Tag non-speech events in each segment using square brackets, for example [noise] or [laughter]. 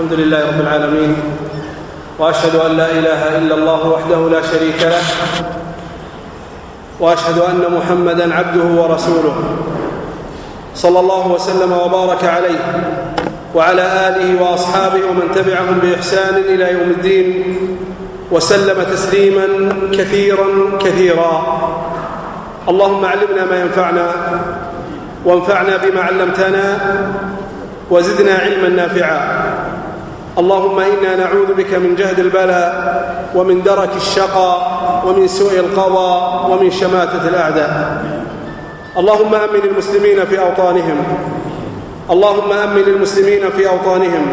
الحمد لله رب العالمين وأشهد أن لا إله إلا الله وحده لا شريك له وأشهد أن محمدا عبده ورسوله صلى الله وسلم وبارك عليه وعلى آله وأصحابه ومن تبعهم بإحسان إلى يوم الدين وسلم تسليما كثيرا كثيرا. اللهم علمنا ما ينفعنا وانفعنا بما علمتنا وزدنا علما نافعا. اللهم إنا نعوذ بك من جهد البلاء ومن درك الشقاء ومن سوء القضاء ومن شماتة الأعداء. اللهم آمن المسلمين في أوطانهم. اللهم آمن المسلمين في أوطانهم.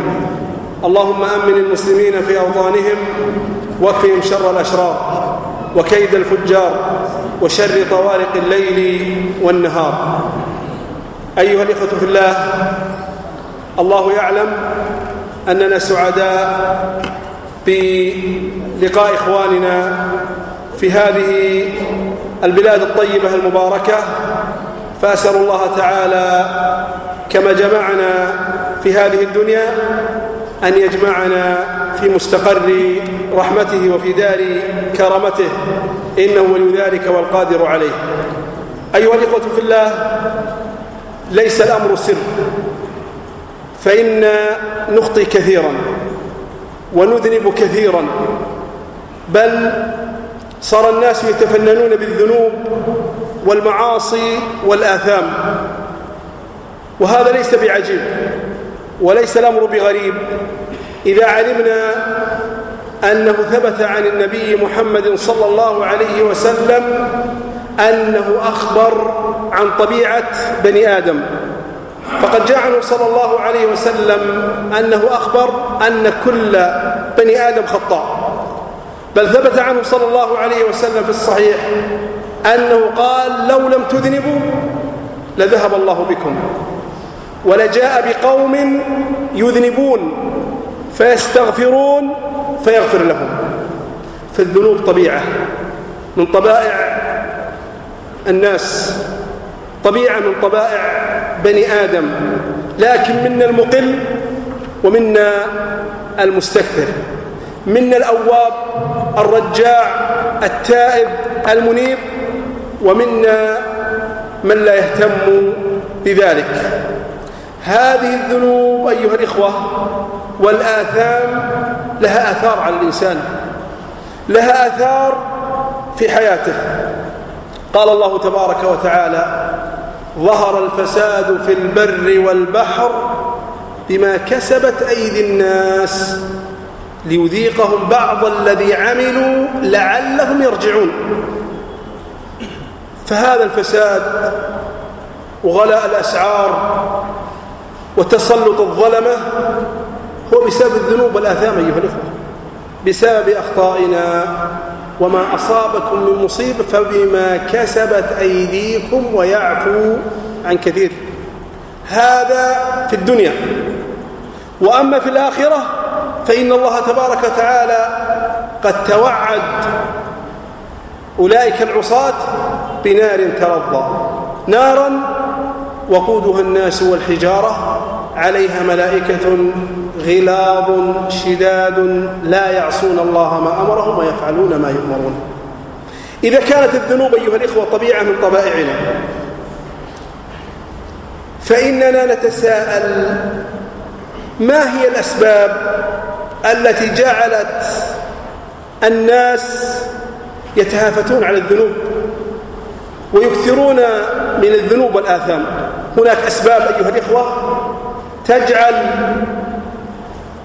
اللهم آمن المسلمين في أوطانهم. واكفهم شر الأشرار وكيد الفجار وشر طوارق الليل والنهار. أيها الإخوة في الله الله يعلم أننا سعداء بلقاء إخواننا في هذه البلاد الطيبة المباركة فأسأل الله تعالى كما جمعنا في هذه الدنيا أن يجمعنا في مستقر رحمته وفي دار كرمته إنه ولي ذلك والقادر عليه. أيها الإخوة في الله ليس الأمر سر. فإن نخطي كثيرا ونذنب كثيرا بل صار الناس يتفننون بالذنوب والمعاصي والآثام. وهذا ليس بعجيب وليس الأمر بغريب. إذا علمنا أنه ثبت عن النبي محمد صلى الله عليه وسلم أنه أخبر عن طبيعة بني آدم. فقد جاء عنه صلى الله عليه وسلم أنه أخبر أن كل بني آدم خطاء. بل ثبت عنه صلى الله عليه وسلم في الصحيح أنه قال لو لم تذنبوا لذهب الله بكم ولجاء بقوم يذنبون فيستغفرون فيغفر لهم. فالذنوب طبيعة من طبائع الناس طبيعة من طبائع بني آدم لكن منا المقل ومنا المستكثر. منا الأواب الرجاع التائب المنيب ومنا من لا يهتم بذلك. هذه الذنوب أيها الإخوة والآثام لها آثار على الإنسان لها آثار في حياته. قال الله تبارك وتعالى ظهر الفساد في البر والبحر بما كسبت أيدي الناس ليذيقهم بعض الذي عملوا لعلهم يرجعون. فهذا الفساد وغلاء الأسعار وتسلط الظلمة هو بسبب الذنوب والآثام أيها الإخوة بسبب أخطائنا وما أصابكم من مصيبة فبما كسبت أيديكم ويعفو عن كثير. هذا في الدنيا. وأما في الآخرة فإن الله تبارك وتعالى قد توعد أولئك العصاة بنار ترضى. نارا وقودها الناس والحجارة عليها ملائكة غلاظ شداد لا يعصون الله ما أمرهم ويفعلون ما يؤمرون. إذا كانت الذنوب أيها الإخوة طبيعة من طبائعنا فإننا نتساءل ما هي الأسباب التي جعلت الناس يتهافتون على الذنوب ويكثرون من الذنوب والآثام؟ هناك أسباب أيها الإخوة تجعل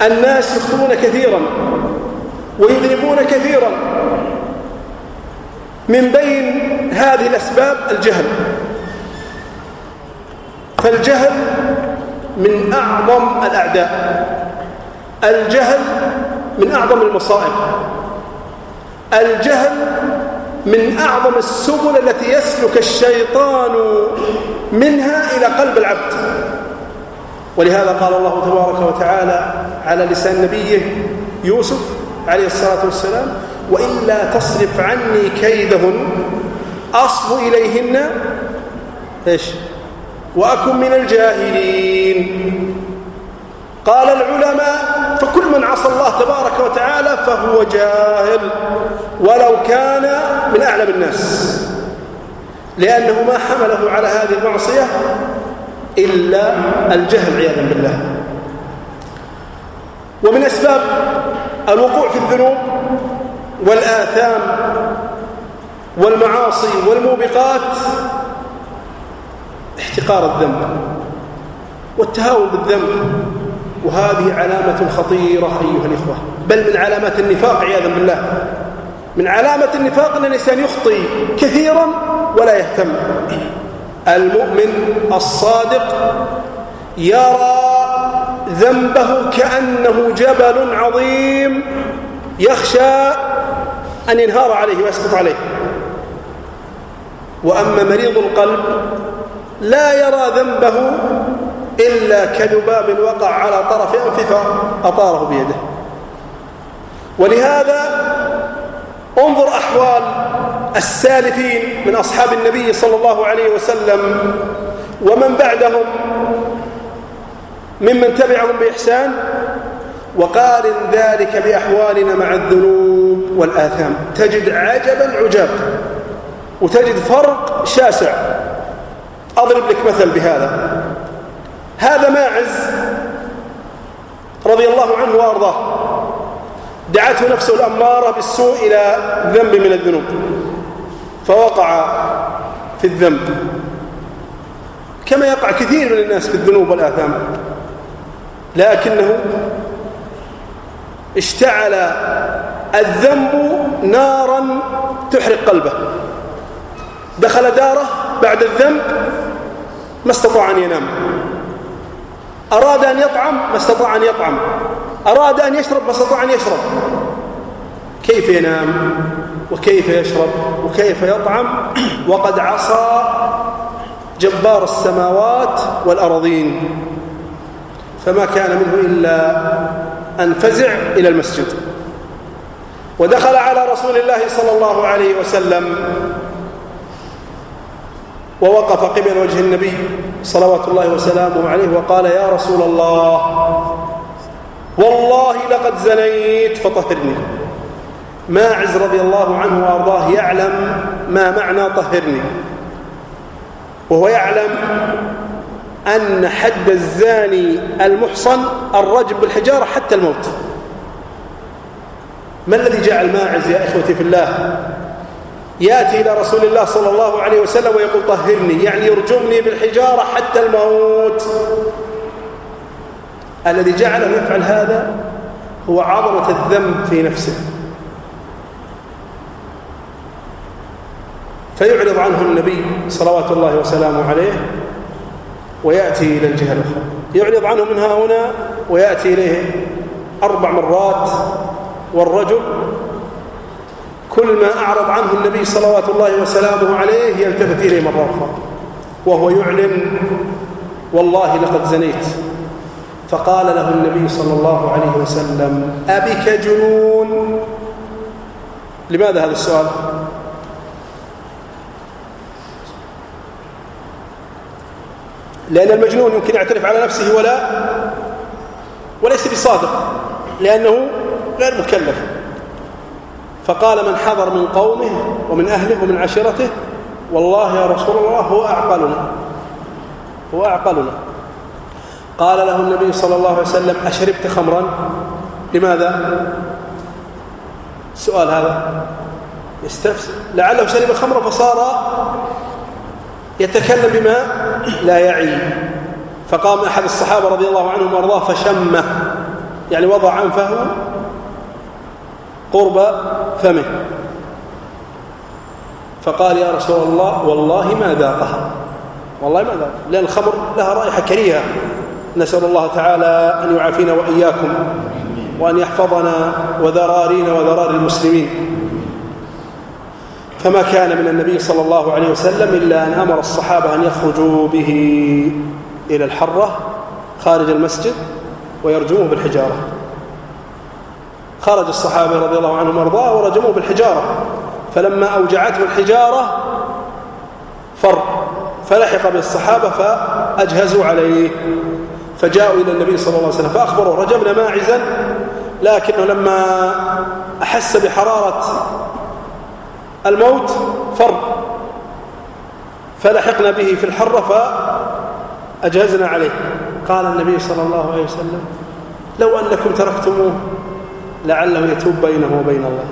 الناس يخطئون كثيرا ويذنبون كثيرا من بين هذه الأسباب الجهل. فالجهل من أعظم الأعداء. الجهل من أعظم المصائب. الجهل من أعظم السبل التي يسلك الشيطان منها إلى قلب العبد. ولهذا قال الله تبارك وتعالى على لسان نبيه يوسف عليه الصلاة والسلام وإلا تصرف عني كيدهن أصب إليهن. إيش؟ وأكن من الجاهلين. قال العلماء تبارك وتعالى فهو جاهل ولو كان من أعلم الناس لأنه ما حمله على هذه المعصية إلا الجهل عياذا بالله. ومن أسباب الوقوع في الذنوب والآثام والمعاصي والموبقات احتقار الذنب والتهاون بالذنب وهذه علامة خطيرة أيها الإخوة. بل من علامات النفاق عياذا بالله. من علامة النفاق أن الإنسان يخطي كثيرا ولا يهتم. المؤمن الصادق يرى ذنبه كأنه جبل عظيم يخشى أن ينهار عليه ويسقط عليه. وأما مريض القلب لا يرى ذنبه إلا كذباب وقع على طرف أنفه فأطاره بيده. ولهذا انظر أحوال السالفين من أصحاب النبي صلى الله عليه وسلم ومن بعدهم ممن تبعهم بإحسان وقارن ذلك بأحوالنا مع الذنوب والآثام. تجد عجبا عجاب وتجد فرق شاسع. أضرب لك مثل بهذا. هذا ماعز رضي الله عنه وأرضاه. دعته نفسه الأمارة بالسوء إلى ذنب من الذنوب. فوقع في الذنب. كما يقع كثير من الناس في الذنوب والآثام. لكنه اشتعل الذنب نارا تحرق قلبه. دخل داره بعد الذنب ما استطاع أن ينام. أراد أن يطعم ما استطاع أن يطعم. أراد أن يشرب ما استطاع أن يشرب. كيف ينام؟ وكيف يشرب وكيف يطعم وقد عصى جبار السماوات والأرضين فما كان منه إلا أن فزع إلى المسجد ودخل على رسول الله صلى الله عليه وسلم ووقف قبل وجه النبي صلوات الله وسلامه عليه وقال يا رسول الله والله لقد زنيت فطهرني ماعز رضي الله عنه وأرضاه يعلم ما معنى طهرني. وهو يعلم أن حد الزاني المحصن الرجم بالحجارة حتى الموت. ما الذي جعل ماعز يا إخوتي في الله؟ يأتي إلى رسول الله صلى الله عليه وسلم ويقول طهرني يعني يرجمني بالحجارة حتى الموت. الذي جعله يفعل هذا هو عظمة الذنب في نفسه. فيعرض عنه النبي صلوات الله وسلامه عليه ويأتي إلى الجهة الأخرى. يعرض عنه من ها هنا ويأتي إليه أربع مرات والرجل كل ما أعرض عنه النبي صلوات الله وسلامه عليه يلتفت إليه مرة أخرى وهو يعلن والله لقد زنيت. فقال له النبي صلى الله عليه وسلم أبك جنون؟ لماذا هذا السؤال؟ لأن المجنون يمكن يعترف على نفسه ولا وليس بصادق لأنه غير مكلف. فقال من حضر من قومه ومن أهله ومن عشيرته والله يا رسول الله هو أعقلنا هو أعقلنا. قال له النبي صلى الله عليه وسلم أشربت خمرا؟ لماذا؟ السؤال هذا. يستفسر لعله شرب خمرا فصار يتكلم بما لا يعي. فقام أحد الصحابة رضي الله عنهم وأرضاه فشمه. يعني وضع أنفه قرب فمه. فقال يا رسول الله والله ما ذاقها. والله ما ذاقها. لأن الخمر لها رائحة كريهة. نسأل الله تعالى أن يعافينا وإياكم وأن يحفظنا وذرارينا وذرار المسلمين. فما كان من النبي صلى الله عليه وسلم إلا أن أمر الصحابة أن يخرجوا به إلى الحرة خارج المسجد ويرجموه بالحجارة. خرج الصحابة رضي الله عنهم وارضاه ورجموه بالحجارة. فلما أوجعته الحجارة فر فلحق بالصحابة فأجهزوا عليه. فجاءوا إلى النبي صلى الله عليه وسلم فأخبروا رجمنا ماعزا. لكنه لما أحس بحرارة الموت فر فلحقنا به في الحرة فأجهزنا عليه. قال النبي صلى الله عليه وسلم لو أنكم تركتموه لعله يتوب بينه وبين الله.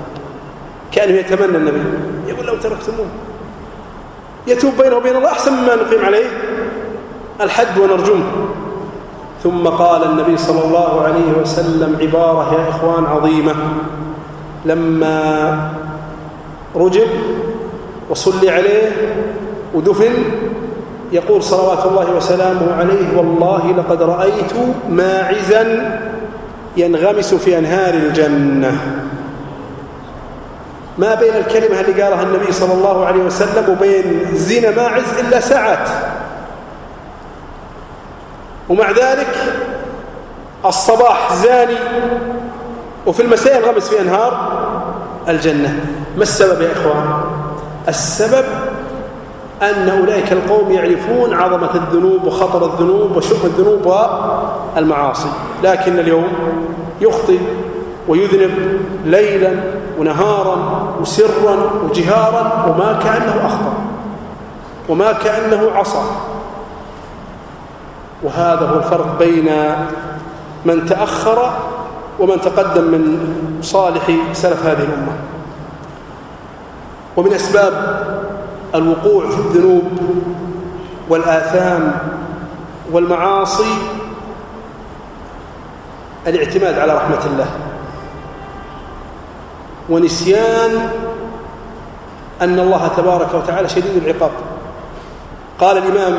كأنه يتمنى النبي. يقول لو تركتموه يتوب بينه وبين الله أحسن مما نقيم عليه الحد ونرجمه ثم قال النبي صلى الله عليه وسلم عبارة يا إخوان عظيمة لما رجب وصلي عليه ودفن يقول صلوات الله وسلامه عليه والله لقد رأيت ماعزا ينغمس في أنهار الجنة. ما بين الكلمة اللي قالها النبي صلى الله عليه وسلم وبين زنا ماعز إلا ساعات. ومع ذلك الصباح زاني وفي المساء ينغمس في أنهار الجنة. ما السبب يا إخوان؟ السبب أن أولئك القوم يعرفون عظمة الذنوب وخطر الذنوب وشؤم الذنوب والمعاصي. لكن اليوم يخطئ ويذنب ليلا ونهارا وسرا وجهارا وما كأنه أخطأ وما كأنه عصى. وهذا هو الفرق بين من تأخر ومن تقدم من صالح سلف هذه الأمة. ومن أسباب الوقوع في الذنوب والآثام والمعاصي الاعتماد على رحمة الله ونسيان أن الله تبارك وتعالى شديد العقاب. قال الإمام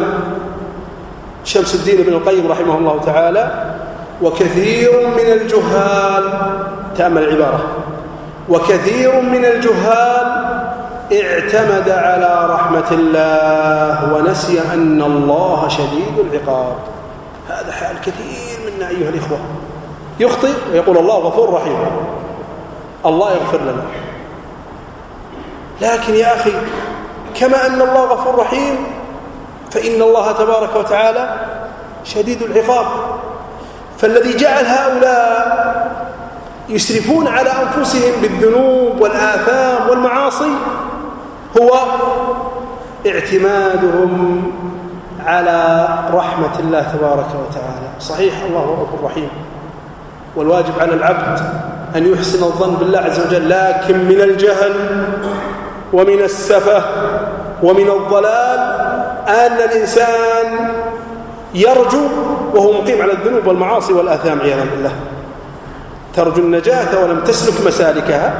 شمس الدين بن القيم رحمه الله تعالى وكثير من الجهال تأمل العبارة. وكثير من الجهال اعتمد على رحمة الله ونسي أن الله شديد العقاب. هذا حال كثير منا أيها الإخوة. يخطئ ويقول الله غفور رحيم. الله يغفر لنا. لكن يا أخي كما أن الله غفور رحيم فإن الله تبارك وتعالى شديد العقاب. فالذي جعل هؤلاء يسرفون على أنفسهم بالذنوب والآثام والمعاصي هو اعتمادهم على رحمة الله تبارك وتعالى. صحيح الله رب رحيم والواجب على العبد أن يحسن الظن بالله عز وجل لكن من الجهل ومن السفة ومن الضلال أن الإنسان يرجو وهو مقيم على الذنوب والمعاصي والآثام عياذا بالله. ترجو النجاة ولم تسلك مسالكها.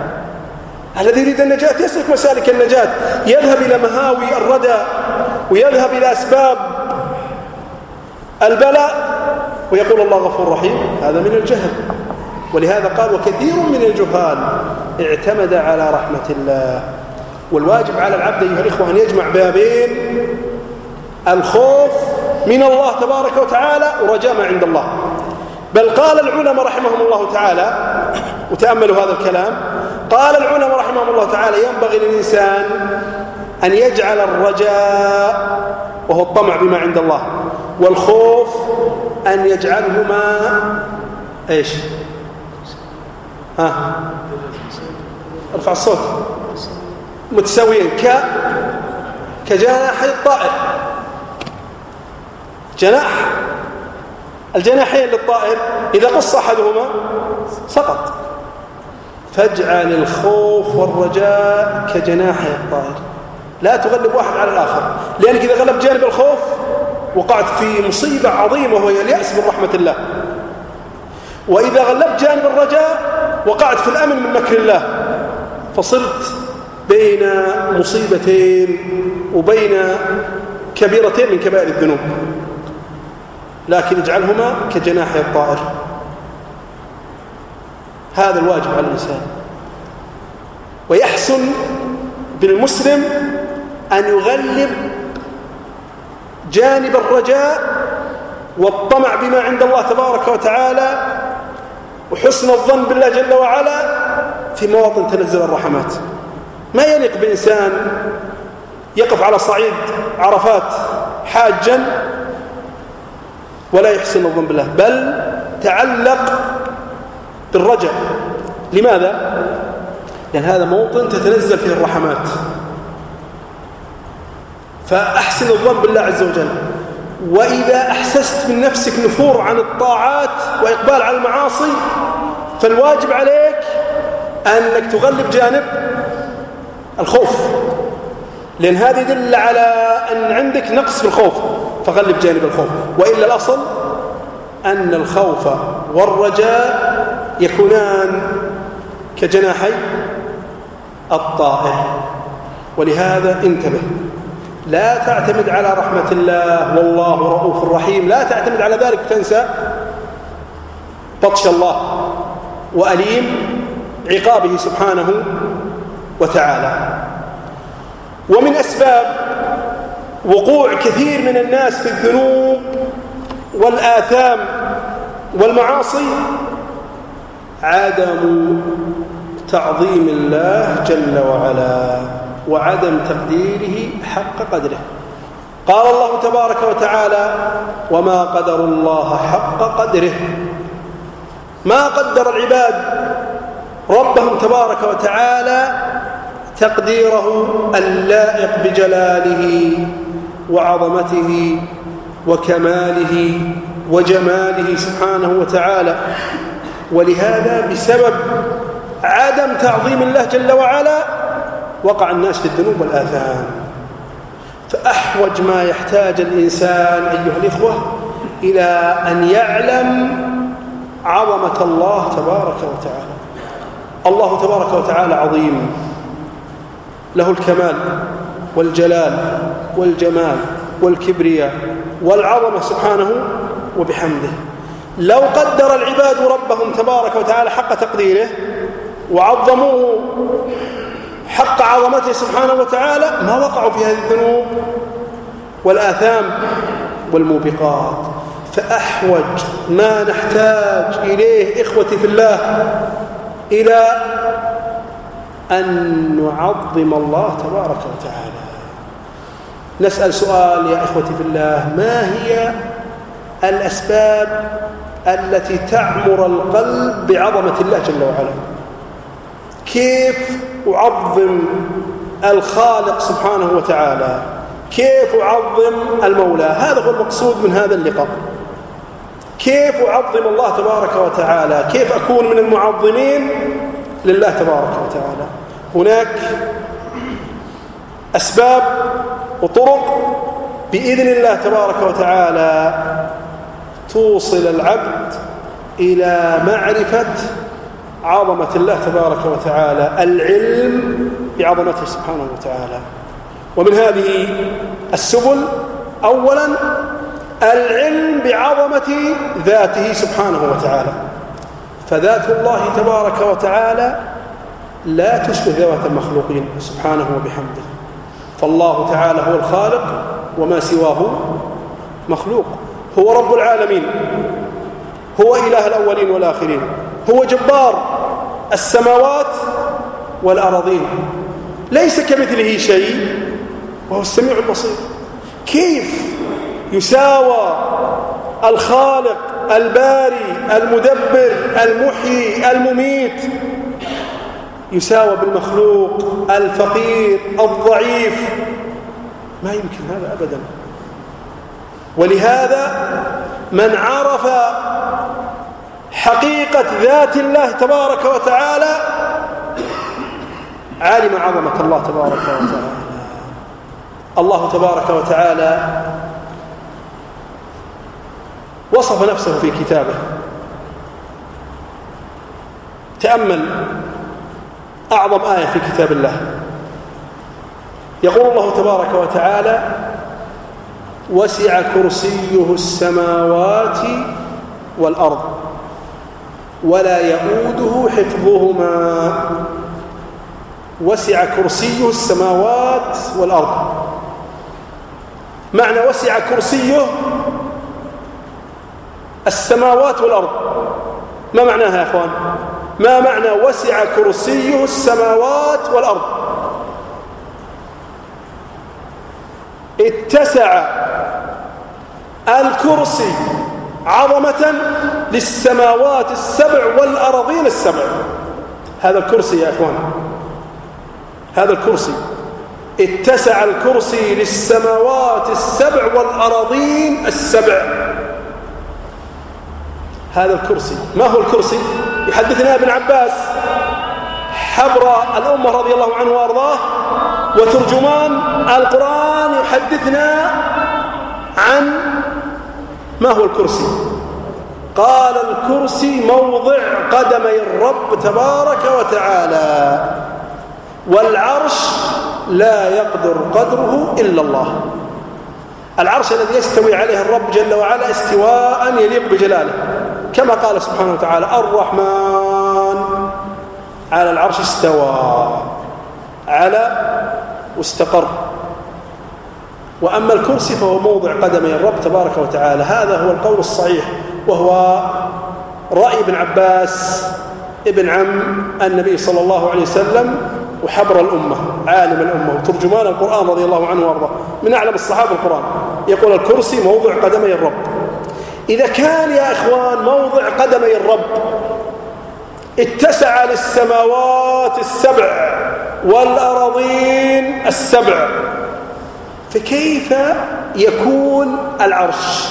الذي يريد النجاة يسلك مسالك النجاة. يذهب إلى مهاوي الردى ويذهب إلى أسباب البلاء ويقول الله غفور رحيم هذا من الجهل. ولهذا قال وكثير من الجهال اعتمد على رحمة الله. والواجب على العبد أيها الإخوة أن يجمع بابين الخوف من الله تبارك وتعالى ورجاء ما عند الله. بل قال العلماء رحمهم الله تعالى وتأملوا هذا الكلام قال العلماء رحمهم الله تعالى ينبغي للإنسان أن يجعل الرجاء وهو الطمع بما عند الله والخوف أن يجعلهما إيش؟ ها؟ ارفع الصوت. متساويين ك كجناحي الطائر جناح الجناحين للطائر إذا قص أحدهما سقط. فاجعل الخوف والرجاء كجناحي الطائر. لا تغلب واحد على الآخر. لأنك إذا غلب جانب الخوف وقعت في مصيبة عظيمة وهي اليأس من رحمة الله. وإذا غلبت جانب الرجاء وقعت في الأمن من مكر الله فصرت بين مصيبتين وبين كبيرتين من كبائر الذنوب. لكن اجعلهما كجناح الطائر. هذا الواجب على الإنسان. ويحسن بالمسلم أن يغلب جانب الرجاء والطمع بما عند الله تبارك وتعالى وحسن الظن بالله جل وعلا في مواطن تنزل الرحمات. ما يليق بإنسان يقف على صعيد عرفات حاجا ولا يحسن الظن بالله بل تعلق بالرجاء لماذا؟ لأن هذا موطن تتنزل فيه الرحمات. فأحسن الظن بالله عز وجل. وإذا أحسست من نفسك نفور عن الطاعات وإقبال على المعاصي فالواجب عليك أنك تغلب جانب الخوف. لأن هذا يدل على أن عندك نقص في الخوف فغلب جانب الخوف. وإلا الأصل أن الخوف والرجاء يكونان كجناحي الطائر. ولهذا انتبه لا تعتمد على رحمة الله والله رؤوف رحيم. لا تعتمد على ذلك وتنسى بطش الله وأليم عقابه سبحانه وتعالى. ومن أسباب وقوع كثير من الناس في الذنوب والآثام والمعاصي عدم تعظيم الله جل وعلا وعدم تقديره حق قدره. قال الله تبارك وتعالى وما قدر الله حق قدره. ما قدر العباد ربهم تبارك وتعالى تقديره اللائق بجلاله وعظمته وكماله وجماله سبحانه وتعالى. ولهذا بسبب عدم تعظيم الله جل وعلا وقع الناس في الذنوب والآثام. فأحوج ما يحتاج الإنسان أيها الإخوة إلى أن يعلم عظمة الله تبارك وتعالى. الله تبارك وتعالى عظيم. له الكمال والجلال والجمال والكبرياء والعظمة سبحانه وبحمده. لو قدر العباد ربهم تبارك وتعالى حق تقديره وعظموه حق عظمته سبحانه وتعالى ما وقعوا في هذه الذنوب والآثام والموبقات. فأحوج ما نحتاج إليه إخوتي في الله إلى أن نعظم الله تبارك وتعالى. نسأل سؤال يا إخوتي في الله ما هي الأسباب التي تعمر القلب بعظمة الله جل وعلا. كيف أعظم الخالق سبحانه وتعالى؟ كيف أعظم المولى؟ هذا هو المقصود من هذا اللقاء. كيف أعظم الله تبارك وتعالى؟ كيف أكون من المعظمين لله تبارك وتعالى؟ هناك أسباب وطرق بإذن الله تبارك وتعالى توصل العبد إلى معرفة عظمة الله تبارك وتعالى العلم بعظمته سبحانه وتعالى. ومن هذه السبل أولا العلم بعظمة ذاته سبحانه وتعالى. فذات الله تبارك وتعالى لا تشبه ذوات المخلوقين سبحانه وبحمده. فالله تعالى هو الخالق وما سواه مخلوق. هو رب العالمين هو إله الأولين والآخرين هو جبار السماوات والأراضين ليس كمثله شيء وهو السميع البصير. كيف يساوى الخالق الباري المدبر المحيي المميت؟ يساوى بالمخلوق الفقير الضعيف. ما يمكن هذا أبدا. ولهذا من عرف حقيقة ذات الله تبارك وتعالى علم عظمة الله تبارك وتعالى. الله تبارك وتعالى وصف نفسه في كتابه. تأمل أعظم آية في كتاب الله. يقول الله تبارك وتعالى وسع كرسيه السماوات والأرض ولا يؤوده حفظهما. وسع كرسيه السماوات والأرض. معنى وسع كرسيه السماوات والأرض. ما معناها يا أخوان؟ ما معنى وسع كرسيه السماوات والأرض؟ اتسع الكرسي عظمة للسماوات السبع والأراضين السبع. هذا الكرسي يا إخوان. هذا الكرسي. اتسع الكرسي للسماوات السبع والأراضين السبع. هذا الكرسي. ما هو الكرسي؟ يحدثنا ابن عباس حبر الأمة رضي الله عنه وأرضاه. وترجمان القرآن يحدثنا عن ما هو الكرسي. قال الكرسي موضع قدمي الرب تبارك وتعالى والعرش لا يقدر قدره إلا الله. العرش الذي يستوي عليه الرب جل وعلا استواء يليق بجلاله. كما قال سبحانه وتعالى الرحمن على العرش استوى. على واستقر. وأما الكرسي فهو موضع قدمي الرب تبارك وتعالى. هذا هو القول الصحيح وهو رأي ابن عباس ابن عم النبي صلى الله عليه وسلم وحبر الأمة عالم الأمة وترجمان القرآن رضي الله عنه وأرضاه. من أعلم الصحابة القرآن. يقول الكرسي موضع قدمي الرب. إذا كان يا إخوان موضع قدمي الرب اتسع للسماوات السبع. والأراضين السبع. فكيف يكون العرش؟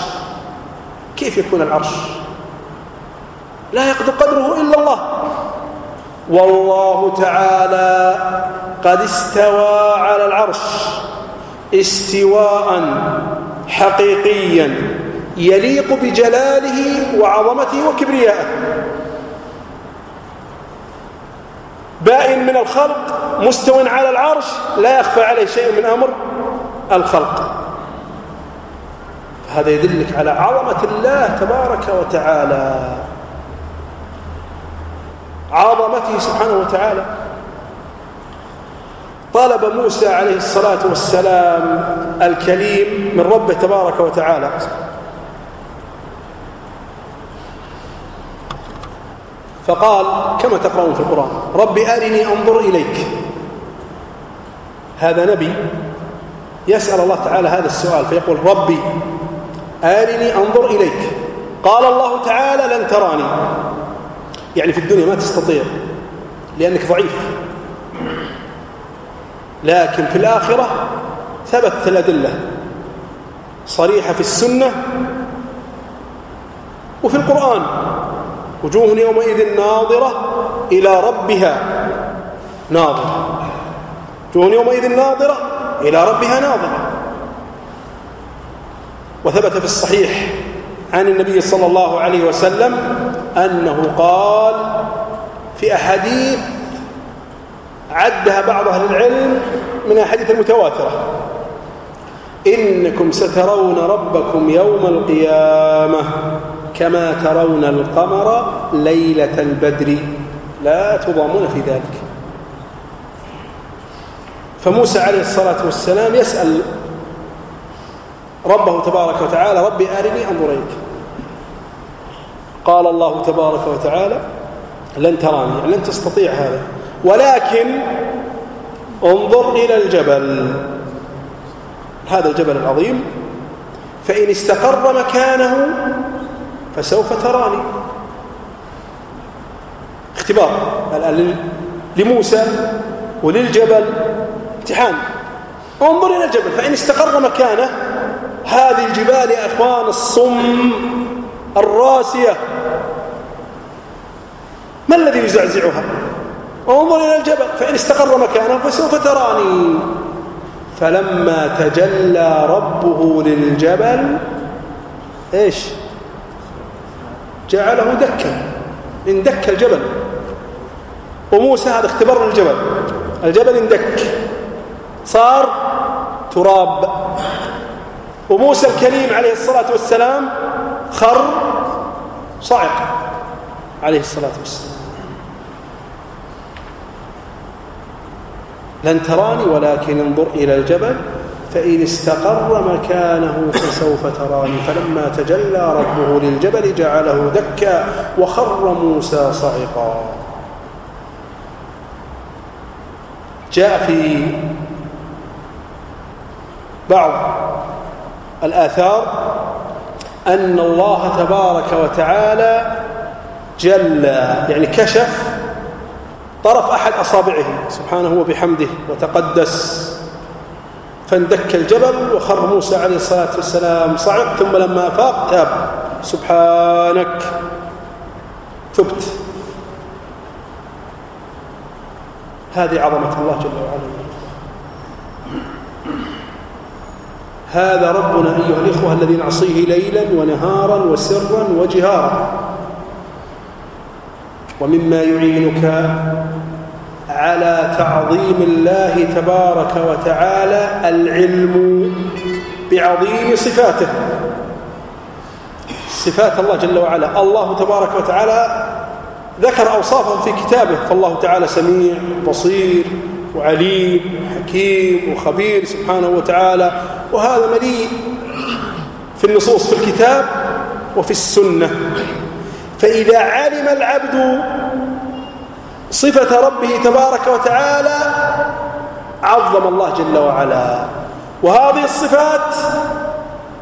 كيف يكون العرش؟ لا يقدر قدره إلا الله. والله تعالى قد استوى على العرش استواء حقيقيا يليق بجلاله وعظمته وكبريائه. بائن من الخلق مستو على العرش لا يخفى عليه شيء من أمر الخلق. هذا يدلك على عظمة الله تبارك وتعالى. عظمته سبحانه وتعالى. طلب موسى عليه الصلاة والسلام الكليم من ربه تبارك وتعالى. فقال كما تقرأون في القرآن رب أرني أنظر إليك. هذا نبي يسأل الله تعالى هذا السؤال فيقول ربي أرني أنظر إليك. قال الله تعالى لن تراني. يعني في الدنيا ما تستطيع لأنك ضعيف. لكن في الآخرة ثبتت الأدلة صريحة في السنة وفي القرآن. وجوه يومئذ ناظرة إلى ربها. ناظرة. وجوه يومئذ ناظرة إلى ربها ناظرة. وثبت في الصحيح عن النبي صلى الله عليه وسلم أنه قال في أحاديث عدها بعض أهل العلم من أحاديث المتواترة. إنكم سترون ربكم يوم القيامة. كما ترون القمر ليلة البدر. لا تضامون في ذلك. فموسى عليه الصلاة والسلام يسأل ربه تبارك وتعالى ربي أرني أنظر إليك. قال الله تبارك وتعالى لن تراني يعني لن تستطيع هذا ولكن انظر إلى الجبل. هذا الجبل العظيم. فإن استقر مكانه فسوف تراني. اختبار. الآن لموسى وللجبل. امتحان. انظر إلى الجبل فإن استقر مكانه هذه الجبال يا إخوان الصم الراسية. ما الذي يزعزعها؟ انظر إلى الجبل فإن استقر مكانه فسوف تراني. فلما تجلى ربه للجبل إيش؟ جعله دكا اندك الجبل. وموسى هذا اختبار للجبل. الجبل اندك. صار تراب. وموسى الكريم عليه الصلاة والسلام خر صعق عليه الصلاة والسلام. لن تراني ولكن انظر إلى الجبل. فإن استقر مكانه فسوف تراني. فلما تجلى ربه للجبل جعله دكا وخر موسى صعقا. جاء في بعض الآثار أن الله تبارك وتعالى جل يعني كشف طرف أحد أصابعه سبحانه وبحمده وتقدس. فاندك الجبل وخر موسى عليه الصلاة والسلام صعق ثم لما أفاق تاب. سبحانك. تبت. هذه عظمة الله جل وعلا. هذا ربنا أيها الإخوة الذي نعصيه ليلا ونهارا وسرا وجهارا. ومما يعينك على تعظيم الله تبارك وتعالى العلم بعظيم صفاته. صفات الله جل وعلا. الله تبارك وتعالى ذكر أوصافه في كتابه. فالله تعالى سميع بصير وعليم وحكيم وخبير سبحانه وتعالى. وهذا مليء في النصوص في الكتاب وفي السنة. فإذا علم العبد صفة ربه تبارك وتعالى عظم الله جل وعلا. وهذه الصفات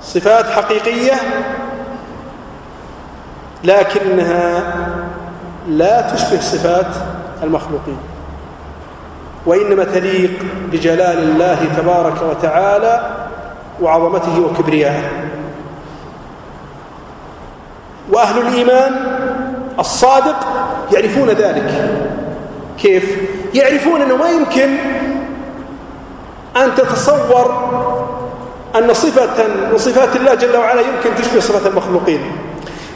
صفات حقيقية لكنها لا تشبه صفات المخلوقين وإنما تليق بجلال الله تبارك وتعالى وعظمته وكبريائه. وأهل الإيمان الصادق يعرفون ذلك. كيف؟ يعرفون أنه ما يمكن أن تتصور أن صفة من صفات الله جل وعلا يمكن تشبه صفة المخلوقين.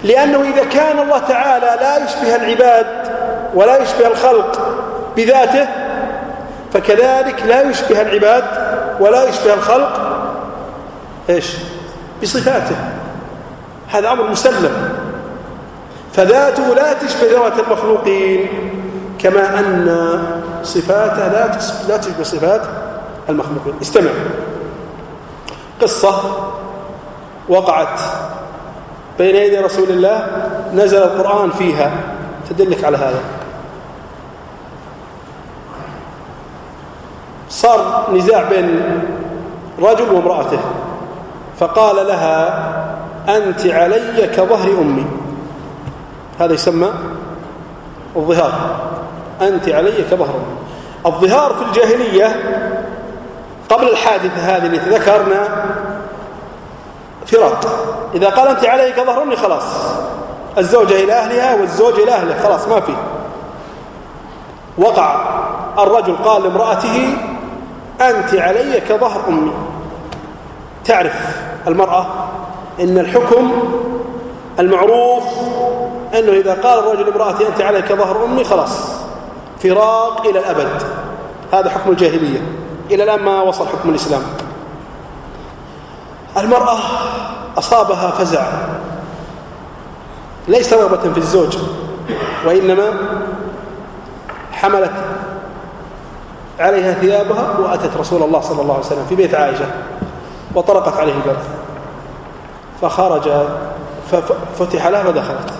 لأنه إذا كان الله تعالى لا يشبه العباد ولا يشبه الخلق بذاته فكذلك لا يشبه العباد ولا يشبه الخلق إيش؟ بصفاته. هذا أمر مسلم. فذاته لا تشبه ذوات المخلوقين. كما أن صفاته لا لا تشبه صفات المخلوقين. استمع. قصة وقعت بين يدي رسول الله نزل القرآن فيها. تدلك على هذا. صار نزاع بين رجل وامرأته. فقال لها أنت علي كظهر أمي. هذا يسمى الظهار. أنت علي كظهر الظهار في الجاهلية قبل الحادثة هذه التي ذكرنا فراق إذا قال أنت علي كظهر أمي خلاص الزوجة إلى أهلها والزوج إلى أهله خلاص ما في. وقع الرجل قال لامرأته أنت علي كظهر أمي. تعرف المرأة إن الحكم المعروف أنه إذا قال الرجل لامرأته أنت علي كظهر أمي خلاص. فراق إلى الأبد. هذا حكم الجاهلية. إلى الآن ما وصل حكم الإسلام. المرأة أصابها فزع. ليس رغبة في الزوج وإنما حملت عليها ثيابها وأتت رسول الله صلى الله عليه وسلم في بيت عائشة وطرقت عليه الباب. فخرج ففتح لها فدخلت.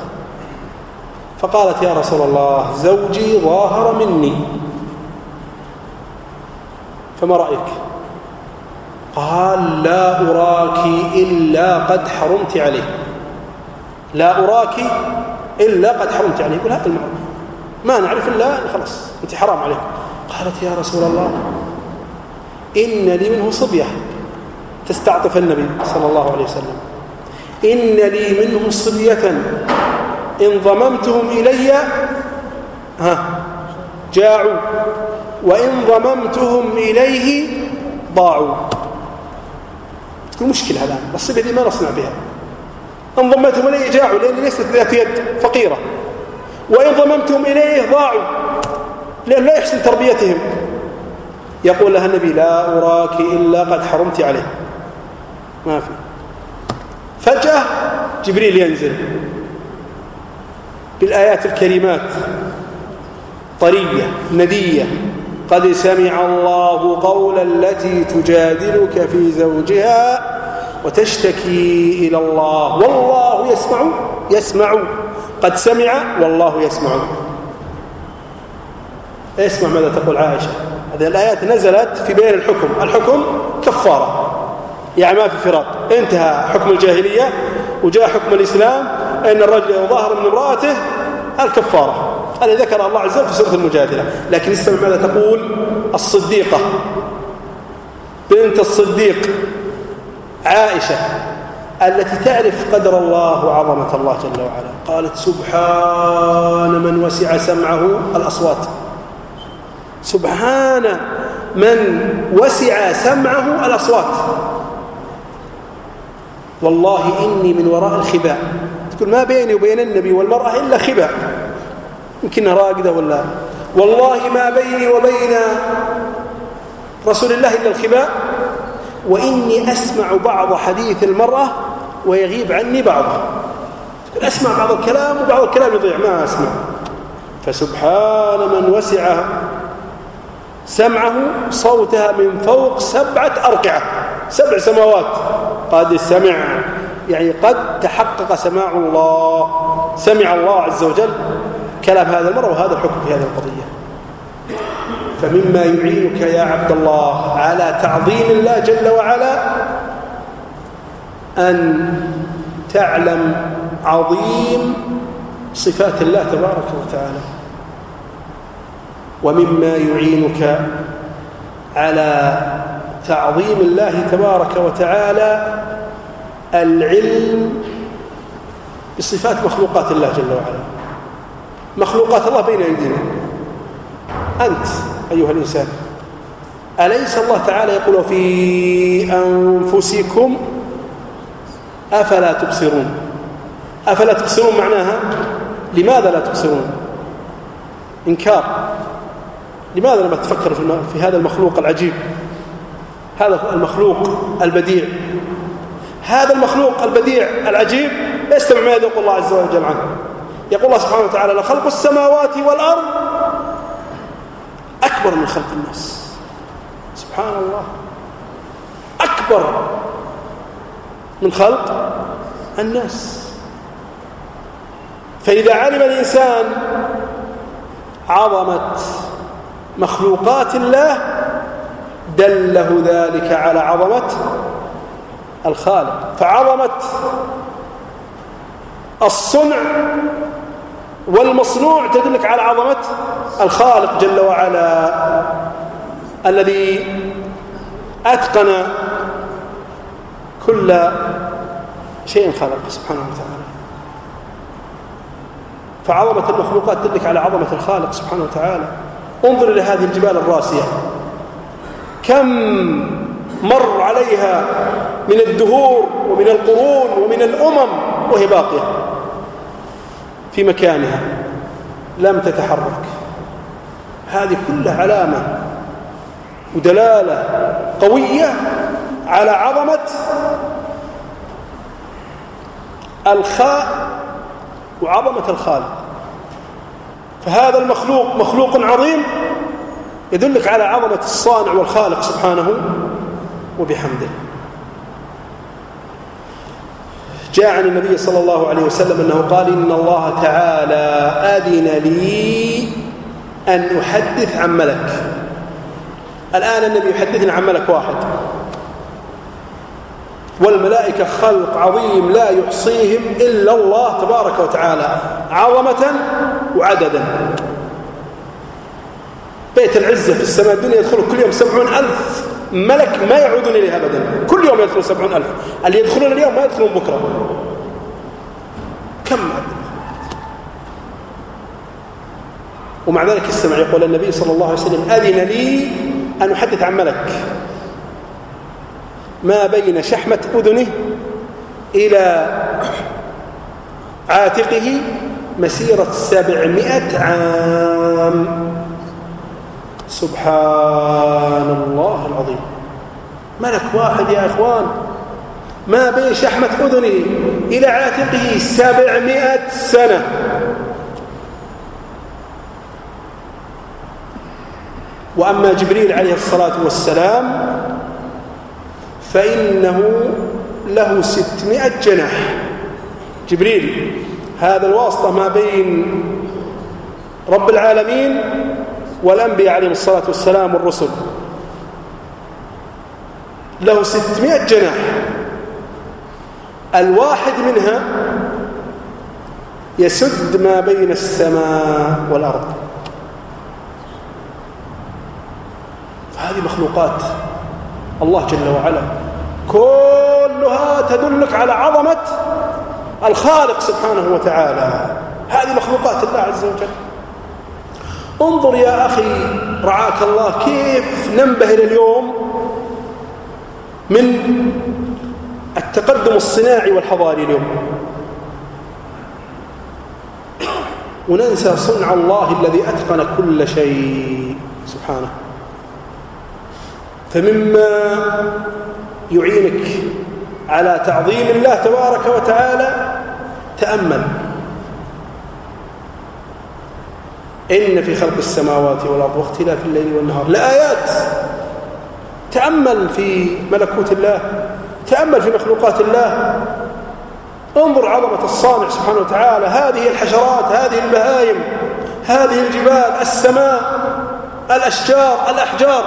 فقالت يا رسول الله زوجي ظاهر مني. فما رأيك؟ قال لا أراك إلا قد حرمت عليه. لا أراك إلا قد حرمت عليه. يقول هذا المعروف ما نعرف إلا خلاص أنت حرام عليك. قالت يا رسول الله إن لي منه صبية. تستعطف النبي صلى الله عليه وسلم. إن لي منهم صبية. إن ضممتهم إلي ها جاعوا. وإن ضممتهم إليه ضاعوا. تكون مشكلة الآن الصبية دي ما نصنع بها. إن ضممتهم إليه جاعوا لأن ليست ذات يد فقيرة. وإن ضممتهم إليه ضاعوا لأن لا يحسن تربيتهم. يقول لها النبي لا أراك إلا قد حرمت عليه ما في. فجأة جبريل ينزل. بالآيات الكريمات. طرية ندية. قد سمع الله قول التي تجادلك في زوجها وتشتكي إلى الله. والله يسمع يسمع. قد سمع والله يسمع. اسمع ماذا تقول عائشة. هذه الآيات نزلت في بين الحكم. الحكم كفارة. يعني ما في فراق. انتهى حكم الجاهلية وجاء حكم الإسلام أن الرجل ظهر من امرأته الكفارة هذا ذكر الله عز وجل في سورة المجادلة. لكن استمع ماذا تقول؟ الصديقة. بنت الصديق عائشة التي تعرف قدر الله وعظمة الله جل وعلا. قالت سبحان من وسع سمعه الأصوات. سبحان من وسع سمعه الأصوات. والله إني من وراء الخباء. تقول ما بيني وبين النبي والمرأة إلا خباء يمكنها راقدة ولا؟ والله ما بيني وبين رسول الله إلا الخباء وإني أسمع بعض حديث المرأة ويغيب عني بعضه أسمع بعض الكلام وبعض الكلام يضيع ما أسمع. فسبحان من وسع سمعه صوتها من فوق سبعة أرقعة سبع سماوات. قد سمع. يعني قد تحقق سماع الله سمع الله عز وجل كلام هذا المرء وهذا الحكم في هذه القضية. فمما يعينك يا عبد الله على تعظيم الله جل وعلا أن تعلم عظيم صفات الله تبارك وتعالى. ومما يعينك على تعظيم الله تبارك وتعالى العلم بصفات مخلوقات الله جل وعلا. مخلوقات الله بين أيدينا أنت أيها الإنسان أليس الله تعالى يقول في أنفسكم أفلا تبصرون؟ أفلا تبصرون معناها؟ لماذا لا تبصرون؟ إنكار. لماذا لما تفكر في هذا المخلوق العجيب؟ هذا المخلوق البديع. هذا المخلوق البديع العجيب استمع ما يقول الله عز وجل عنه. يقول الله سبحانه وتعالى لخلق السماوات والأرض أكبر من خلق الناس. سبحان الله. أكبر من خلق الناس. فإذا علم الإنسان عظمة مخلوقات الله دله ذلك على عظمة الخالق فعظمة الصنع والمصنوع تدلك على عظمة الخالق جل وعلا الذي أتقن كل شيء خلق سبحانه وتعالى. فعظمة المخلوقات تدلك على عظمة الخالق سبحانه وتعالى. انظر إلى هذه الجبال الراسية. كم مر عليها من الدهور ومن القرون ومن الأمم وهي باقية في مكانها لم تتحرك. هذه كلها علامة ودلالة قوية على عظمة الخاء وعظمة الخالق. فهذا المخلوق مخلوق عظيم يدلك على عظمة الصانع والخالق سبحانه وبحمده. جاء عن النبي صلى الله عليه وسلم أنه قال إن الله تعالى أذن لي أن أحدث عن ملك. الآن النبي يحدثنا عن ملك واحد. والملائكة خلق عظيم لا يحصيهم إلا الله تبارك وتعالى عظمة وعددا. بيت العزة في السماء الدنيا يدخل كل يوم سبعون ألف ملك ما يعودون إليه أبدا. كل يوم يدخل سبعون ألف. اللي يدخلون اليوم ما يدخلون بكرة. كم عدد؟ ومع ذلك استمع يقول النبي صلى الله عليه وسلم أذن لي أن أحدث عن ملك. ما بين شحمة أذنه إلى عاتقه مسيرة سبعمائة عام. سبحان الله العظيم. ملك واحد يا أخوان. ما بين شحمة أذنه إلى عاتقه سبعمائة سنة. وأما جبريل عليه الصلاة والسلام فإنه له ستمائة جناح. جبريل هذا الواسطة ما بين رب العالمين والأنبياء عليهم الصلاة والسلام والرسل. له ستمائة جناح. الواحد منها يسد ما بين السماء والأرض. فهذه مخلوقات الله جل وعلا. كلها تدلك على عظمة الخالق سبحانه وتعالى. هذه مخلوقات الله عز وجل. انظر يا أخي رعاك الله كيف ننبهر اليوم من التقدم الصناعي والحضاري اليوم. وننسى صنع الله الذي أتقن كل شيء. سبحانه. فمما يعينك على تعظيم الله تبارك وتعالى تأمل. إن في خلق السماوات والأرض واختلاف الليل والنهار لآيات. تأمل في ملكوت الله تأمل في مخلوقات الله. انظر عظمة الصانع سبحانه وتعالى. هذه الحشرات هذه البهائم هذه الجبال السماء الأشجار الأحجار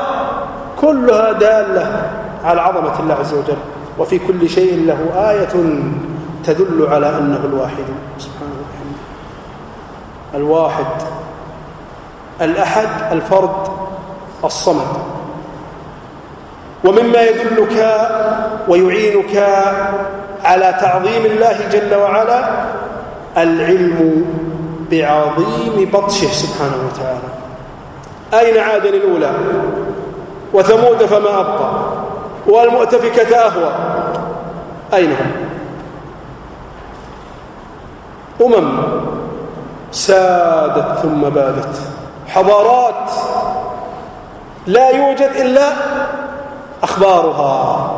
كلها دالة على عظمة الله عز وجل. وفي كل شيء له آية تدل على أنه الواحد سبحانه وتعالى. الواحد الأحد الفرد الصمد. ومما يدلك ويعينك على تعظيم الله جل وعلا العلم بعظيم بطشه سبحانه وتعالى. أين عاد الأولى وثمود فما أبقى؟ والمؤتفكة أهوى؟ أين هم؟ أمم سادت ثم بادت. حضارات لا يوجد إلا أخبارها.